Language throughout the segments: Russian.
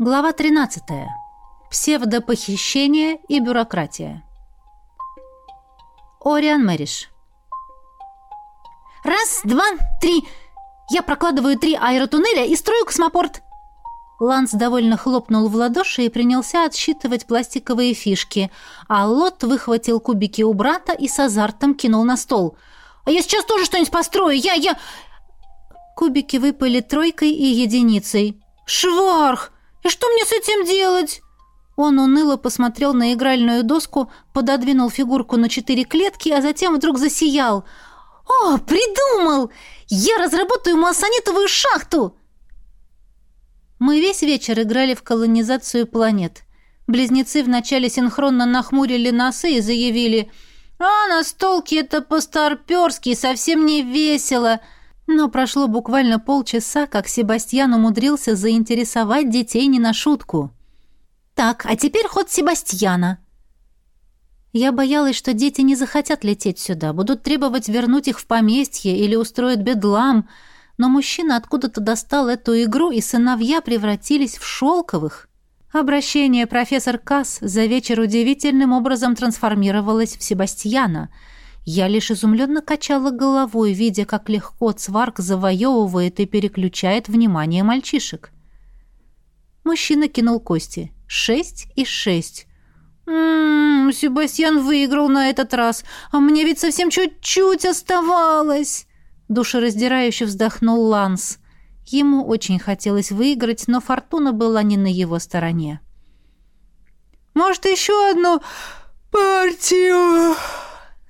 Глава 13. Псевдопохищение и бюрократия. Ориан Мэриш. Раз, два, три. Я прокладываю три аэротуннеля и строю космопорт. Ланс довольно хлопнул в ладоши и принялся отсчитывать пластиковые фишки, а Лот выхватил кубики у брата и с азартом кинул на стол. «А я сейчас тоже что-нибудь построю! Я, я...» Кубики выпали тройкой и единицей. «Шварх! И что мне с этим делать?» Он уныло посмотрел на игральную доску, пододвинул фигурку на четыре клетки, а затем вдруг засиял. «О, придумал! Я разработаю массонитовую шахту!» Мы весь вечер играли в колонизацию планет. Близнецы вначале синхронно нахмурили носы и заявили «А, настолки это по-старперски, совсем не весело!» Но прошло буквально полчаса, как Себастьян умудрился заинтересовать детей не на шутку. «Так, а теперь ход Себастьяна». Я боялась, что дети не захотят лететь сюда, будут требовать вернуть их в поместье или устроят бедлам, но мужчина откуда-то достал эту игру, и сыновья превратились в шелковых. Обращение профессор Касс за вечер удивительным образом трансформировалось в Себастьяна — я лишь изумленно качала головой, видя, как легко Цварк завоевывает и переключает внимание мальчишек. Мужчина кинул кости. Шесть и шесть. «Ммм, Себастьян выиграл на этот раз, а мне ведь совсем чуть-чуть оставалось!» Душераздирающе вздохнул Ланс. Ему очень хотелось выиграть, но фортуна была не на его стороне. «Может, еще одну партию?» —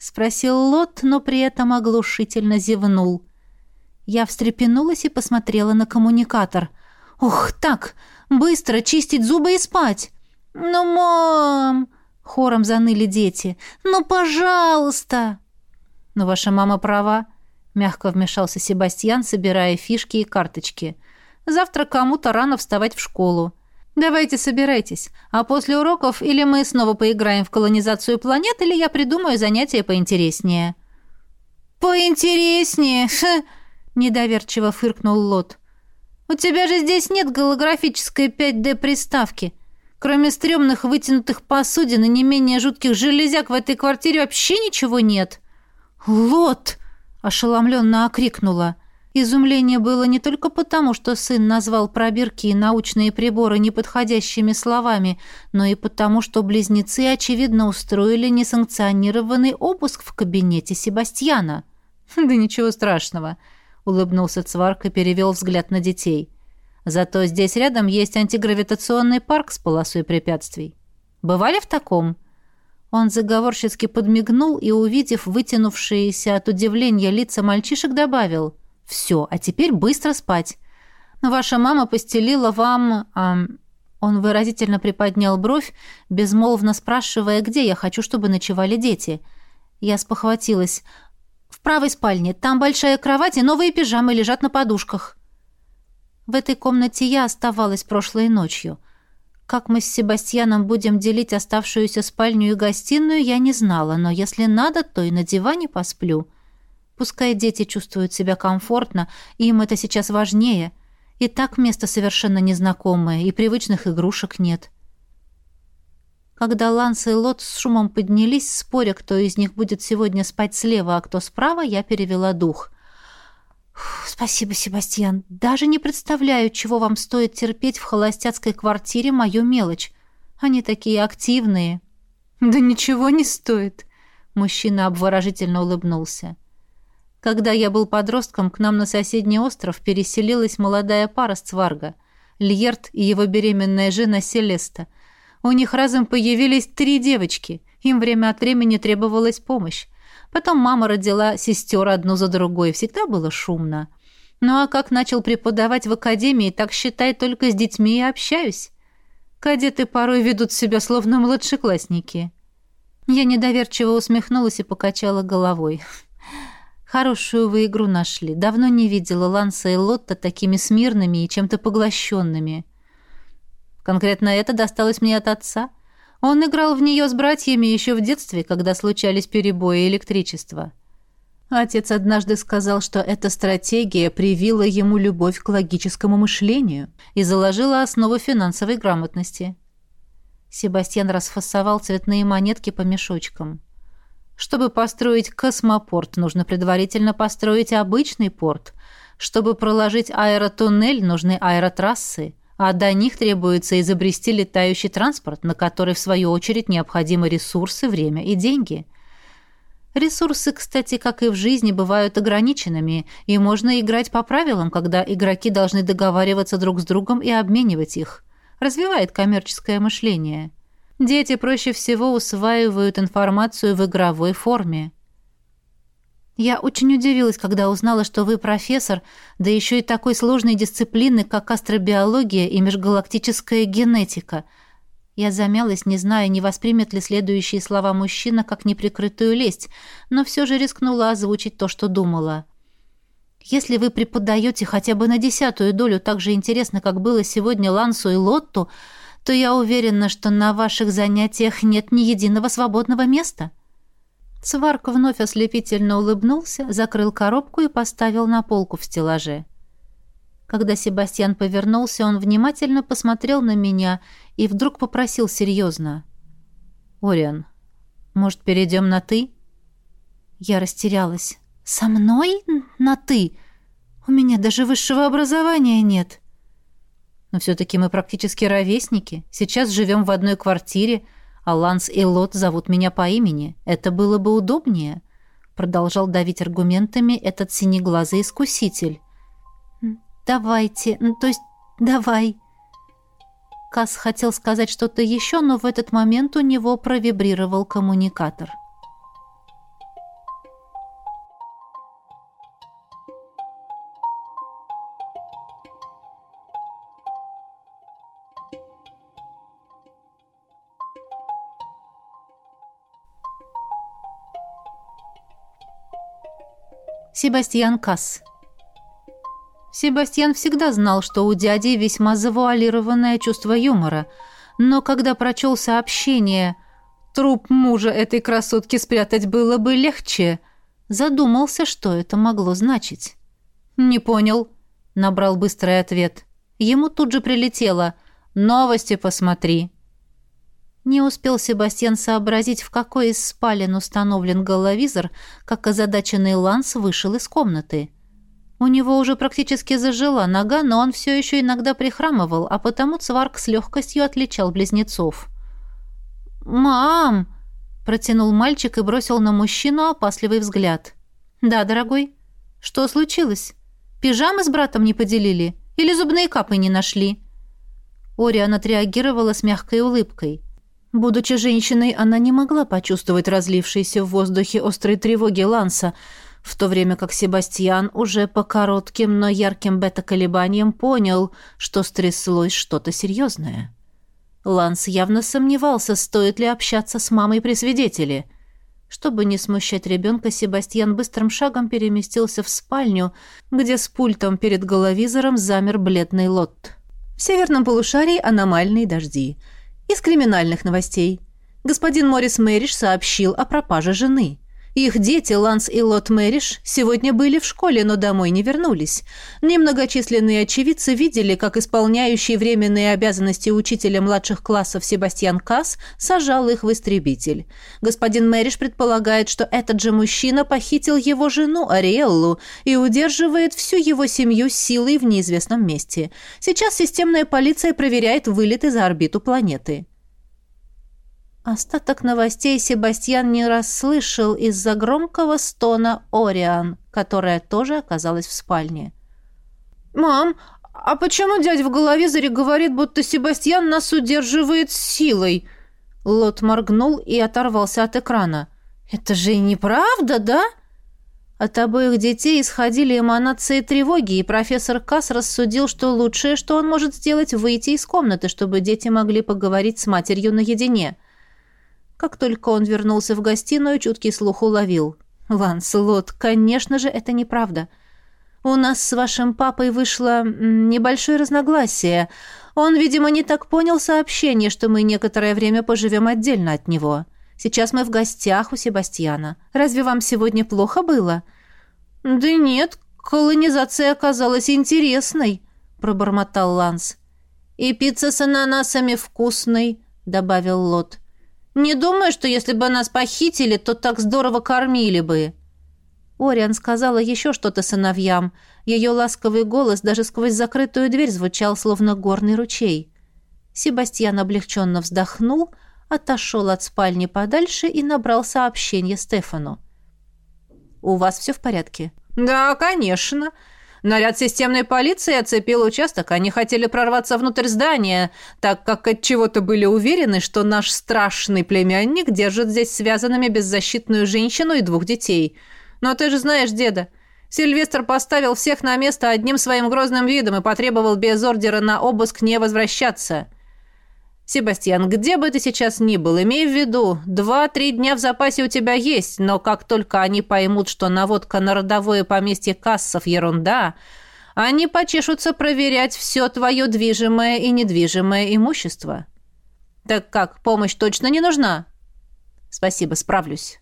спросил Лот, но при этом оглушительно зевнул. Я встрепенулась и посмотрела на коммуникатор. «Ух, так! Быстро чистить зубы и спать!» «Ну, мам!» — хором заныли дети. «Ну, пожалуйста!» «Но ваша мама права», — мягко вмешался Себастьян, собирая фишки и карточки. «Завтра кому-то рано вставать в школу. Давайте собирайтесь. А после уроков или мы снова поиграем в колонизацию планет, или я придумаю занятие поинтереснее». «Поинтереснее?» — недоверчиво фыркнул Лот. «У тебя же здесь нет голографической 5D-приставки. Кроме стрёмных вытянутых посудин и не менее жутких железяк в этой квартире вообще ничего нет». «Лот!» — ошеломленно окрикнула. — Изумление было не только потому, что сын назвал пробирки и научные приборы неподходящими словами, но и потому, что близнецы, очевидно, устроили несанкционированный обыск в кабинете Себастьяна. «Да ничего страшного», — улыбнулся Цварк и перевел взгляд на детей. «Зато здесь рядом есть антигравитационный парк с полосой препятствий. Бывали в таком?» Он заговорщицки подмигнул и, увидев вытянувшиеся от удивления лица мальчишек, добавил — все, а теперь быстро спать. Ваша мама постелила вам...» эм... Он выразительно приподнял бровь, безмолвно спрашивая, где я хочу, чтобы ночевали дети. Я спохватилась. «В правой спальне. Там большая кровать и новые пижамы лежат на подушках». В этой комнате я оставалась прошлой ночью. Как мы с Себастьяном будем делить оставшуюся спальню и гостиную, я не знала, но если надо, то и на диване посплю. Пускай дети чувствуют себя комфортно, им это сейчас важнее. И так место совершенно незнакомое, и привычных игрушек нет. Когда Ланс и Лот с шумом поднялись, споря, кто из них будет сегодня спать слева, а кто справа, я перевела дух. «Спасибо, Себастьян. Даже не представляю, чего вам стоит терпеть в холостяцкой квартире мою мелочь. Они такие активные». «Да ничего не стоит», — мужчина обворожительно улыбнулся. Когда я был подростком, к нам на соседний остров переселилась молодая пара с Цварга. Льерт и его беременная жена Селеста. У них разом появились три девочки. Им время от времени требовалась помощь. Потом мама родила сестер одну за другой. Всегда было шумно. Ну а как начал преподавать в академии, так считай, только с детьми и общаюсь. Кадеты порой ведут себя словно младшеклассники. Я недоверчиво усмехнулась и покачала головой. Хорошую вы игру нашли. Давно не видела Ланса и Лотта такими смирными и чем-то поглощенными. Конкретно это досталось мне от отца. Он играл в нее с братьями еще в детстве, когда случались перебои электричества. Отец однажды сказал, что эта стратегия привила ему любовь к логическому мышлению и заложила основу финансовой грамотности. Себастьян расфасовал цветные монетки по мешочкам. Чтобы построить космопорт, нужно предварительно построить обычный порт. Чтобы проложить аэротуннель, нужны аэротрассы, а до них требуется изобрести летающий транспорт, на который, в свою очередь, необходимы ресурсы, время и деньги – Ресурсы, кстати, как и в жизни, бывают ограниченными, и можно играть по правилам, когда игроки должны договариваться друг с другом и обменивать их. Развивает коммерческое мышление. Дети проще всего усваивают информацию в игровой форме. Я очень удивилась, когда узнала, что вы профессор, да еще и такой сложной дисциплины, как астробиология и межгалактическая генетика – я замялась, не зная, не воспримет ли следующие слова мужчина как неприкрытую лесть, но все же рискнула озвучить то, что думала. «Если вы преподаете хотя бы на десятую долю так же интересно, как было сегодня Лансу и Лотту, то я уверена, что на ваших занятиях нет ни единого свободного места». Сварк вновь ослепительно улыбнулся, закрыл коробку и поставил на полку в стеллаже. Когда Себастьян повернулся, он внимательно посмотрел на меня и вдруг попросил серьезно. «Ориан, может, перейдем на «ты»?» Я растерялась. «Со мной на «ты»? У меня даже высшего образования нет». «Но все-таки мы практически ровесники. Сейчас живем в одной квартире, а Ланс и Лот зовут меня по имени. Это было бы удобнее», — продолжал давить аргументами этот синеглазый искуситель. «Давайте, то есть давай». Кас хотел сказать что-то еще, но в этот момент у него провибрировал коммуникатор. Себастьян Касс Себастьян всегда знал, что у дяди весьма завуалированное чувство юмора, но когда прочел сообщение «Труп мужа этой красотки спрятать было бы легче», задумался, что это могло значить. «Не понял», — набрал быстрый ответ. Ему тут же прилетело «Новости посмотри». Не успел Себастьян сообразить, в какой из спален установлен головизор, как озадаченный Ланс вышел из комнаты. У него уже практически зажила нога, но он все еще иногда прихрамывал, а потому Цварк с легкостью отличал близнецов. «Мам!» – протянул мальчик и бросил на мужчину опасливый взгляд. «Да, дорогой. Что случилось? Пижамы с братом не поделили? Или зубные капы не нашли?» Ориан отреагировала с мягкой улыбкой. Будучи женщиной, она не могла почувствовать разлившейся в воздухе острой тревоги Ланса – в то время как Себастьян уже по коротким, но ярким бета-колебаниям понял, что стряслось что-то серьезное. Ланс явно сомневался, стоит ли общаться с мамой при свидетеле. Чтобы не смущать ребенка, Себастьян быстрым шагом переместился в спальню, где с пультом перед головизором замер бледный лот. В северном полушарии аномальные дожди. Из криминальных новостей. Господин Морис Мэриш сообщил о пропаже жены. Их дети, Ланс и Лот Мэриш, сегодня были в школе, но домой не вернулись. Немногочисленные очевидцы видели, как исполняющий временные обязанности учителя младших классов Себастьян Касс сажал их в истребитель. Господин Мэриш предполагает, что этот же мужчина похитил его жену Ариэллу и удерживает всю его семью силой в неизвестном месте. Сейчас системная полиция проверяет вылеты за орбиту планеты. Остаток новостей Себастьян не расслышал из-за громкого стона Ориан, которая тоже оказалась в спальне. «Мам, а почему дядя в головизоре говорит, будто Себастьян нас удерживает силой?» Лот моргнул и оторвался от экрана. «Это же неправда, да?» От обоих детей исходили эманации тревоги, и профессор Касс рассудил, что лучшее, что он может сделать, выйти из комнаты, чтобы дети могли поговорить с матерью наедине – как только он вернулся в гостиную, чуткий слух уловил. «Ланселот, конечно же, это неправда. У нас с вашим папой вышло небольшое разногласие. Он, видимо, не так понял сообщение, что мы некоторое время поживем отдельно от него. Сейчас мы в гостях у Себастьяна. Разве вам сегодня плохо было? «Да нет, колонизация оказалась интересной», — пробормотал Ланс. «И пицца с ананасами вкусной», — добавил Лот. «Не думаю, что если бы нас похитили, то так здорово кормили бы». Ориан сказала еще что-то сыновьям. Ее ласковый голос даже сквозь закрытую дверь звучал, словно горный ручей. Себастьян облегченно вздохнул, отошел от спальни подальше и набрал сообщение Стефану. «У вас все в порядке?» «Да, конечно. Наряд системной полиции оцепил участок. Они хотели прорваться внутрь здания, так как от чего-то были уверены, что наш страшный племянник держит здесь связанными беззащитную женщину и двух детей. Но ты же знаешь деда. Сильвестр поставил всех на место одним своим грозным видом и потребовал без ордера на обыск не возвращаться. Себастьян, где бы ты сейчас ни был, имей в виду, два-три дня в запасе у тебя есть, но как только они поймут, что наводка на родовое поместье кассов ерунда, они почешутся проверять все твое движимое и недвижимое имущество. Так как, помощь точно не нужна? Спасибо, справлюсь.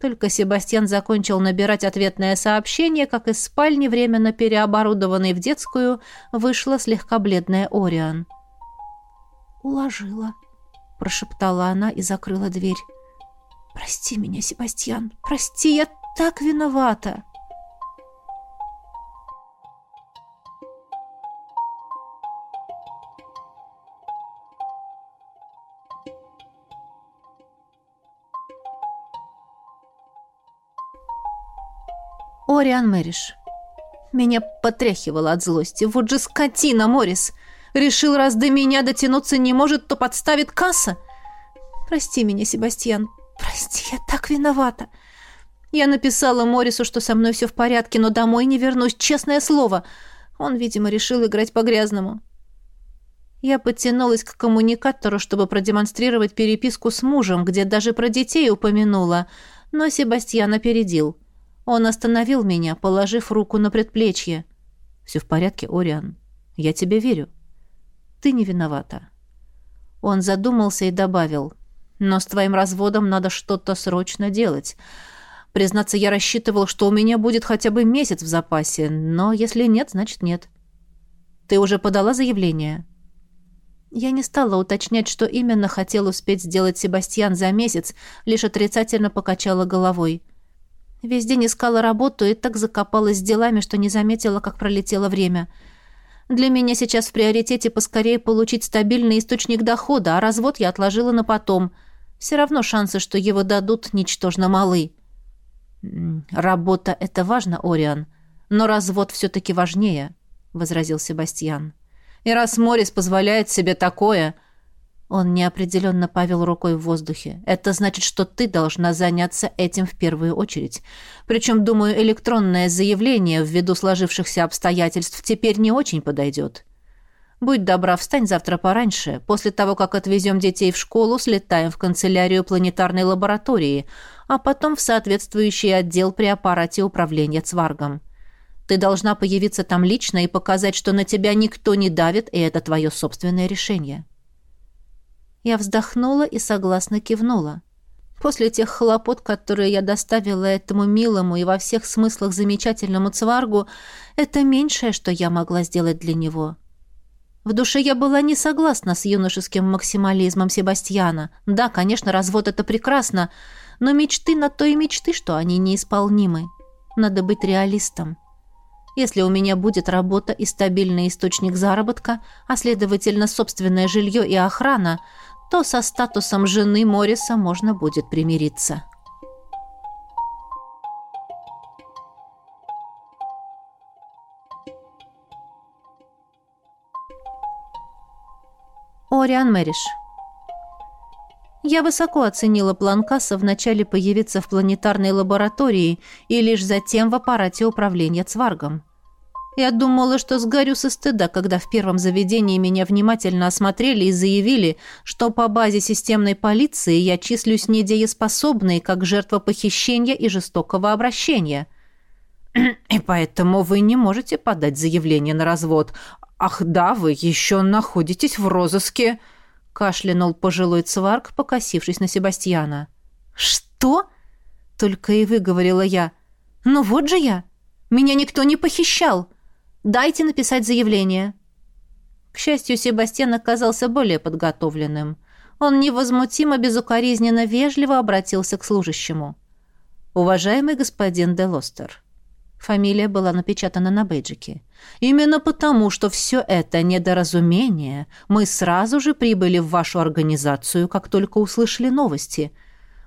Только Себастьян закончил набирать ответное сообщение, как из спальни, временно переоборудованной в детскую, вышла слегка бледная Ориан. — «Уложила», — прошептала она и закрыла дверь. «Прости меня, Себастьян, прости, я так виновата!» Ориан Мэриш. Меня потряхивало от злости. Вот же скотина, Морис! Решил, раз до меня дотянуться не может, то подставит касса? Прости меня, Себастьян. Прости, я так виновата. Я написала Морису, что со мной все в порядке, но домой не вернусь, честное слово. Он, видимо, решил играть по-грязному. Я подтянулась к коммуникатору, чтобы продемонстрировать переписку с мужем, где даже про детей упомянула, но Себастьян опередил. Он остановил меня, положив руку на предплечье. «Все в порядке, Ориан. Я тебе верю». Ты не виновата». Он задумался и добавил. «Но с твоим разводом надо что-то срочно делать. Признаться, я рассчитывал, что у меня будет хотя бы месяц в запасе, но если нет, значит нет. Ты уже подала заявление?» Я не стала уточнять, что именно хотел успеть сделать Себастьян за месяц, лишь отрицательно покачала головой. Весь день искала работу и так закопалась с делами, что не заметила, как пролетело время — для меня сейчас в приоритете поскорее получить стабильный источник дохода, а развод я отложила на потом. Все равно шансы, что его дадут, ничтожно малы. «Работа — это важно, Ориан, но развод все-таки важнее», — возразил Себастьян. «И раз Морис позволяет себе такое...» Он неопределенно повел рукой в воздухе. «Это значит, что ты должна заняться этим в первую очередь. Причем, думаю, электронное заявление ввиду сложившихся обстоятельств теперь не очень подойдет. Будь добра, встань завтра пораньше. После того, как отвезем детей в школу, слетаем в канцелярию планетарной лаборатории, а потом в соответствующий отдел при аппарате управления Цваргом. Ты должна появиться там лично и показать, что на тебя никто не давит, и это твое собственное решение». Я вздохнула и согласно кивнула. После тех хлопот, которые я доставила этому милому и во всех смыслах замечательному цваргу, это меньшее, что я могла сделать для него. В душе я была не согласна с юношеским максимализмом Себастьяна. Да, конечно, развод — это прекрасно, но мечты на то и мечты, что они неисполнимы. Надо быть реалистом. Если у меня будет работа и стабильный источник заработка, а следовательно собственное жилье и охрана — то со статусом жены Морриса можно будет примириться. Ориан Мэриш Я высоко оценила план Касса вначале появиться в планетарной лаборатории и лишь затем в аппарате управления Цваргом. Я думала, что сгорю со стыда, когда в первом заведении меня внимательно осмотрели и заявили, что по базе системной полиции я числюсь недееспособной, как жертва похищения и жестокого обращения. И поэтому вы не можете подать заявление на развод. Ах да, вы еще находитесь в розыске, кашлянул пожилой цварк, покосившись на Себастьяна. Что? Только и выговорила я. «Ну вот же я! Меня никто не похищал! Дайте написать заявление!» К счастью, Себастьян оказался более подготовленным. Он невозмутимо, безукоризненно, вежливо обратился к служащему. «Уважаемый господин де Лостер, Фамилия была напечатана на бейджике. Именно потому, что все это недоразумение, мы сразу же прибыли в вашу организацию, как только услышали новости.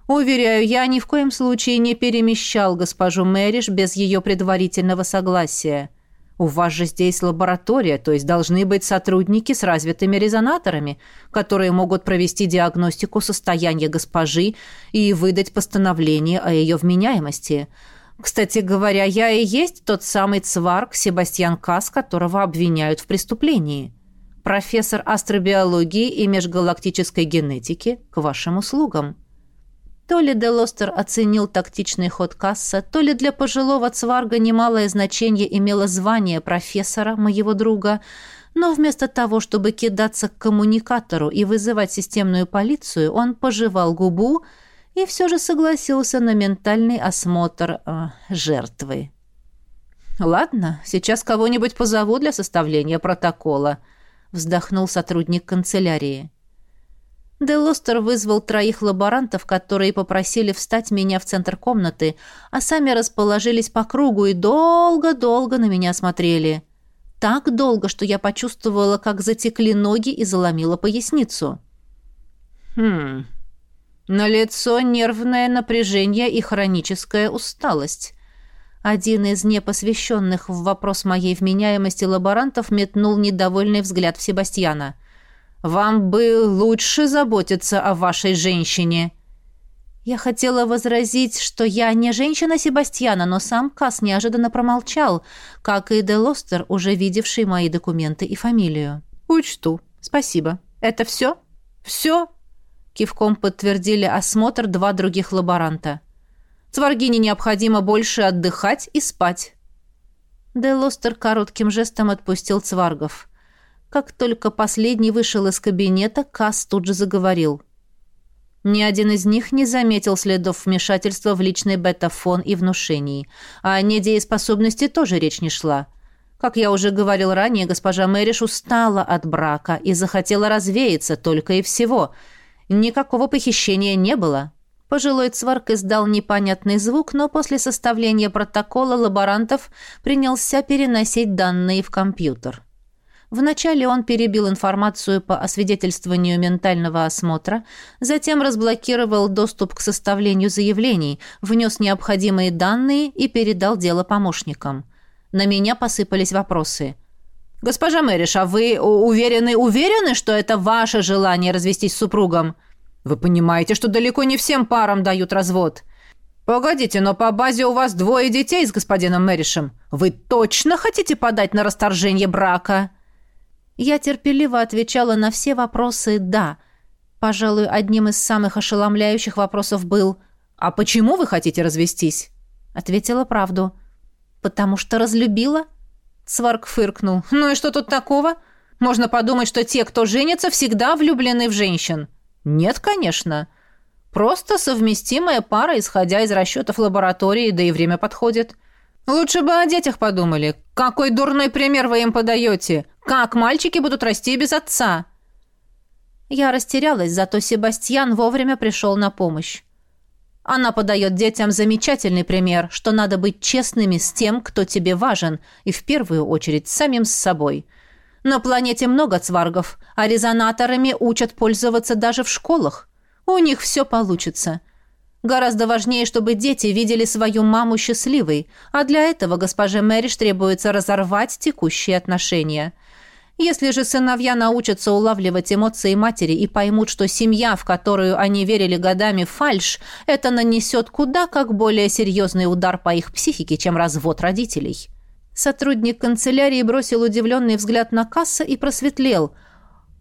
Уверяю, я ни в коем случае не перемещал госпожу Мэриш без ее предварительного согласия. У вас же здесь лаборатория, то есть должны быть сотрудники с развитыми резонаторами, которые могут провести диагностику состояния госпожи и выдать постановление о ее вменяемости – кстати говоря, я и есть тот самый цварк Себастьян Кас, которого обвиняют в преступлении. Профессор астробиологии и межгалактической генетики к вашим услугам. То ли Делостер оценил тактичный ход Касса, то ли для пожилого цварга немалое значение имело звание профессора, моего друга, но вместо того, чтобы кидаться к коммуникатору и вызывать системную полицию, он пожевал губу и все же согласился на ментальный осмотр э, жертвы. «Ладно, сейчас кого-нибудь позову для составления протокола», — вздохнул сотрудник канцелярии. Делостер вызвал троих лаборантов, которые попросили встать меня в центр комнаты, а сами расположились по кругу и долго-долго на меня смотрели. Так долго, что я почувствовала, как затекли ноги и заломила поясницу. «Хм, на лицо нервное напряжение и хроническая усталость. Один из непосвященных в вопрос моей вменяемости лаборантов метнул недовольный взгляд в Себастьяна. «Вам бы лучше заботиться о вашей женщине». Я хотела возразить, что я не женщина Себастьяна, но сам Кас неожиданно промолчал, как и Делостер, уже видевший мои документы и фамилию. «Учту. Спасибо. Это все? Все?» Кивком подтвердили осмотр два других лаборанта. Цваргине необходимо больше отдыхать и спать. Делостер коротким жестом отпустил цваргов. Как только последний вышел из кабинета, Касс тут же заговорил. Ни один из них не заметил следов вмешательства в личный бета-фон и внушений. А о недееспособности тоже речь не шла. Как я уже говорил ранее, госпожа Мэриш устала от брака и захотела развеяться только и всего – Никакого похищения не было. Пожилой цварк издал непонятный звук, но после составления протокола лаборантов принялся переносить данные в компьютер. Вначале он перебил информацию по освидетельствованию ментального осмотра, затем разблокировал доступ к составлению заявлений, внес необходимые данные и передал дело помощникам. На меня посыпались вопросы – «Госпожа Мэриш, а вы уверены, уверены, что это ваше желание развестись с супругом? Вы понимаете, что далеко не всем парам дают развод?» «Погодите, но по базе у вас двое детей с господином Мэришем. Вы точно хотите подать на расторжение брака?» Я терпеливо отвечала на все вопросы «да». Пожалуй, одним из самых ошеломляющих вопросов был «А почему вы хотите развестись?» Ответила правду. «Потому что разлюбила Сварк фыркнул. «Ну и что тут такого? Можно подумать, что те, кто женится, всегда влюблены в женщин». «Нет, конечно. Просто совместимая пара, исходя из расчетов лаборатории, да и время подходит. Лучше бы о детях подумали. Какой дурной пример вы им подаете? Как мальчики будут расти без отца?» Я растерялась, зато Себастьян вовремя пришел на помощь. Она подает детям замечательный пример, что надо быть честными с тем, кто тебе важен, и в первую очередь самим с собой. На планете много цваргов, а резонаторами учат пользоваться даже в школах. У них все получится. Гораздо важнее, чтобы дети видели свою маму счастливой, а для этого госпоже Мэриш требуется разорвать текущие отношения – если же сыновья научатся улавливать эмоции матери и поймут, что семья, в которую они верили годами, фальш, это нанесет куда как более серьезный удар по их психике, чем развод родителей. Сотрудник канцелярии бросил удивленный взгляд на касса и просветлел.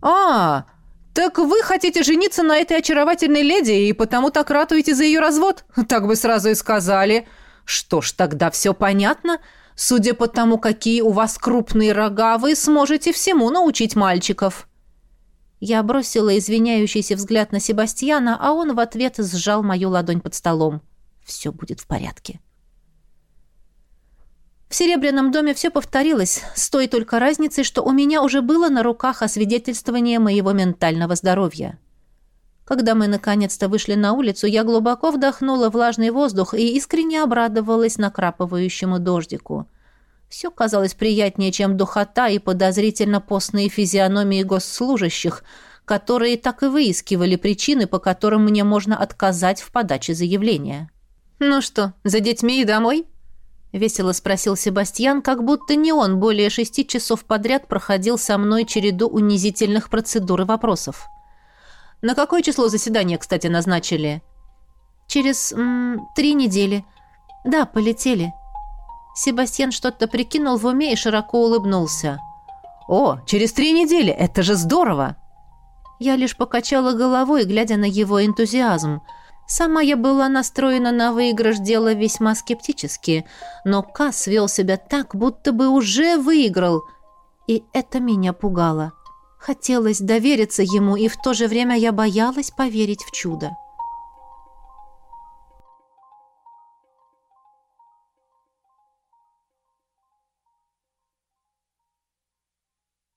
«А, так вы хотите жениться на этой очаровательной леди и потому так ратуете за ее развод? Так бы сразу и сказали. Что ж, тогда все понятно». Судя по тому, какие у вас крупные рога, вы сможете всему научить мальчиков». Я бросила извиняющийся взгляд на Себастьяна, а он в ответ сжал мою ладонь под столом. «Все будет в порядке». В Серебряном доме все повторилось, с той только разницей, что у меня уже было на руках освидетельствование моего ментального здоровья. Когда мы наконец-то вышли на улицу, я глубоко вдохнула влажный воздух и искренне обрадовалась накрапывающему дождику. Все казалось приятнее, чем духота и подозрительно постные физиономии госслужащих, которые так и выискивали причины, по которым мне можно отказать в подаче заявления. «Ну что, за детьми и домой?» — весело спросил Себастьян, как будто не он более шести часов подряд проходил со мной череду унизительных процедур и вопросов. На какое число заседания, кстати, назначили? Через м, три недели. Да, полетели. Себастьян что-то прикинул в уме и широко улыбнулся. О, через три недели, это же здорово! Я лишь покачала головой, глядя на его энтузиазм. Сама я была настроена на выигрыш дела весьма скептически, но Кас вел себя так, будто бы уже выиграл, и это меня пугало. Хотелось довериться ему, и в то же время я боялась поверить в чудо.